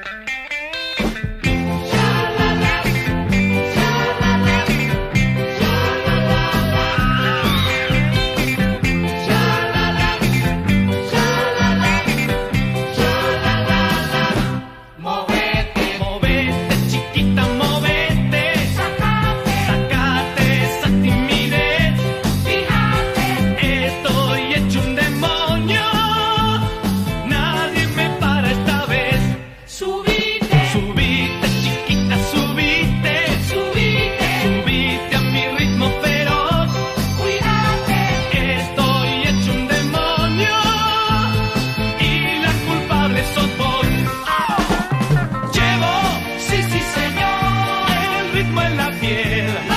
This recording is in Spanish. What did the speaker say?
Thank you. ritmo en la piel.